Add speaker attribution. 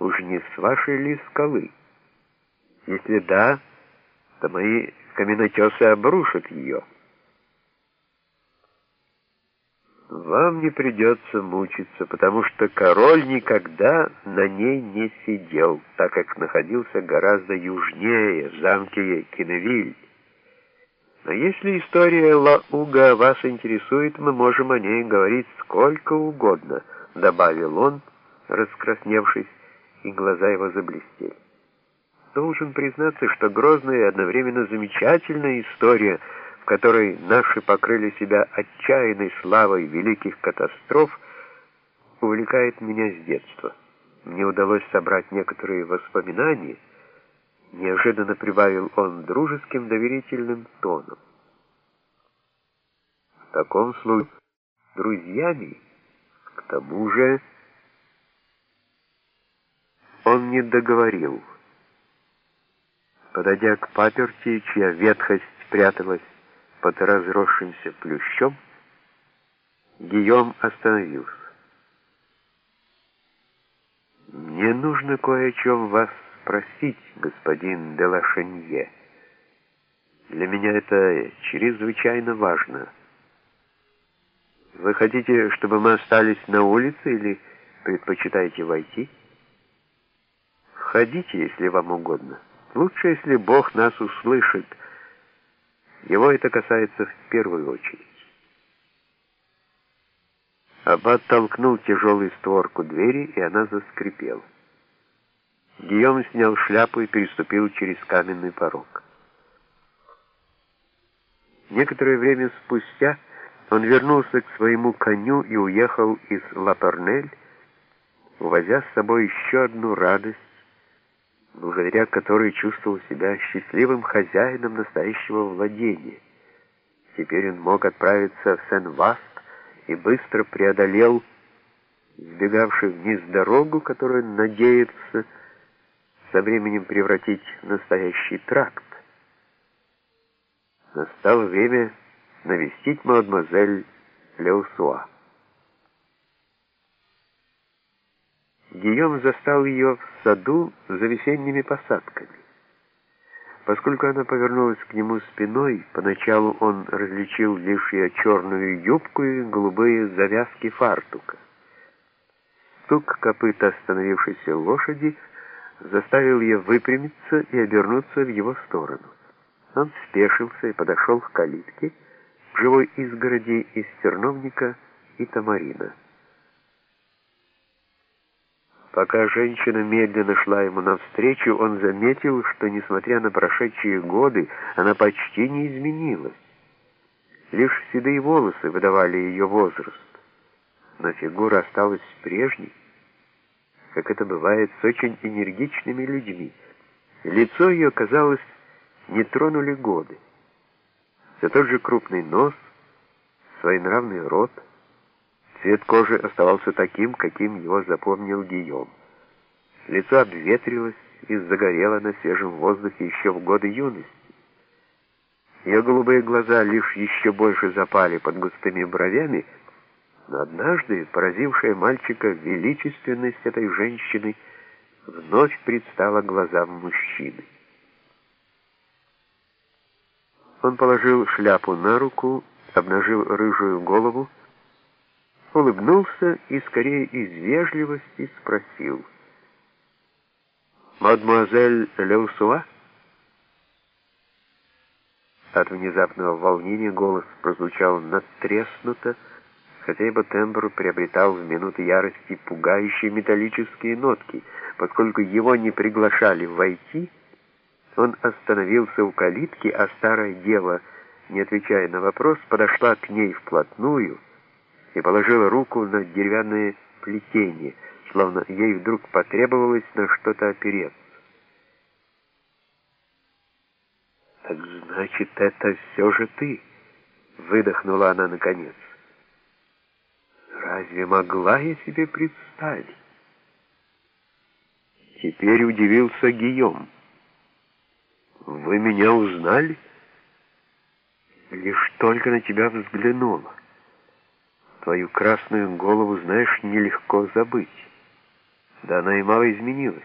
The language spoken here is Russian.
Speaker 1: Уж не с вашей ли скалы? Если да, то мои каменотесы обрушат ее. Вам не придется мучиться, потому что король никогда на ней не сидел, так как находился гораздо южнее, в замке Киневиль. Но если история Лауга вас интересует, мы можем о ней говорить сколько угодно, добавил он, раскрасневшись, и глаза его заблестели. Должен признаться, что грозная и одновременно замечательная история — которой наши покрыли себя отчаянной славой великих катастроф, увлекает меня с детства. Мне удалось собрать некоторые воспоминания, неожиданно прибавил он дружеским доверительным тоном. В таком случае друзьями, к тому же, он не договорил. Подойдя к паперти, чья ветхость пряталась под разросшимся плющом, Гийом остановился. «Мне нужно кое о чем вас спросить, господин Делашенье. Для меня это чрезвычайно важно. Вы хотите, чтобы мы остались на улице или предпочитаете войти? Входите, если вам угодно. Лучше, если Бог нас услышит». Его это касается в первую очередь. Аббат толкнул тяжелую створку двери, и она заскрипела. Гийом снял шляпу и переступил через каменный порог. Некоторое время спустя он вернулся к своему коню и уехал из Лапарнель, увозя с собой еще одну радость, благодаря которой чувствовал себя счастливым хозяином настоящего владения. Теперь он мог отправиться в Сен-Васт и быстро преодолел сбегавшую вниз дорогу, которую надеется со временем превратить в настоящий тракт. Настало время навестить мадемуазель Леусуа. Гийом застал ее в саду за весенними посадками. Поскольку она повернулась к нему спиной, поначалу он различил лишь ее черную юбку и голубые завязки фартука. Стук копыта остановившейся лошади заставил ее выпрямиться и обернуться в его сторону. Он спешился и подошел к калитке, живой изгороди из терновника и тамарина. Пока женщина медленно шла ему навстречу, он заметил, что, несмотря на прошедшие годы, она почти не изменилась. Лишь седые волосы выдавали ее возраст, но фигура осталась прежней, как это бывает с очень энергичными людьми. Лицо ее, казалось, не тронули годы. Все тот же крупный нос, своенравный рот — Цвет кожи оставался таким, каким его запомнил Гийом. Лицо обветрилось и загорело на свежем воздухе еще в годы юности. Ее голубые глаза лишь еще больше запали под густыми бровями, но однажды, поразившая мальчика величественность этой женщины, вновь предстала глазам мужчины. Он положил шляпу на руку, обнажил рыжую голову, улыбнулся и скорее из вежливости спросил. «Мадемуазель Леусуа?» От внезапного волнения голос прозвучал надтреснуто, хотя его тембр приобретал в минуты ярости пугающие металлические нотки. Поскольку его не приглашали войти, он остановился у калитки, а старая дева, не отвечая на вопрос, подошла к ней вплотную — и положила руку на деревянное плетение, словно ей вдруг потребовалось на что-то опереться. «Так значит, это все же ты!» — выдохнула она наконец. «Разве могла я себе представить?» Теперь удивился Гийом. «Вы меня узнали?» «Лишь только на тебя взглянула». Твою красную голову, знаешь, нелегко забыть. Да она и мало изменилась.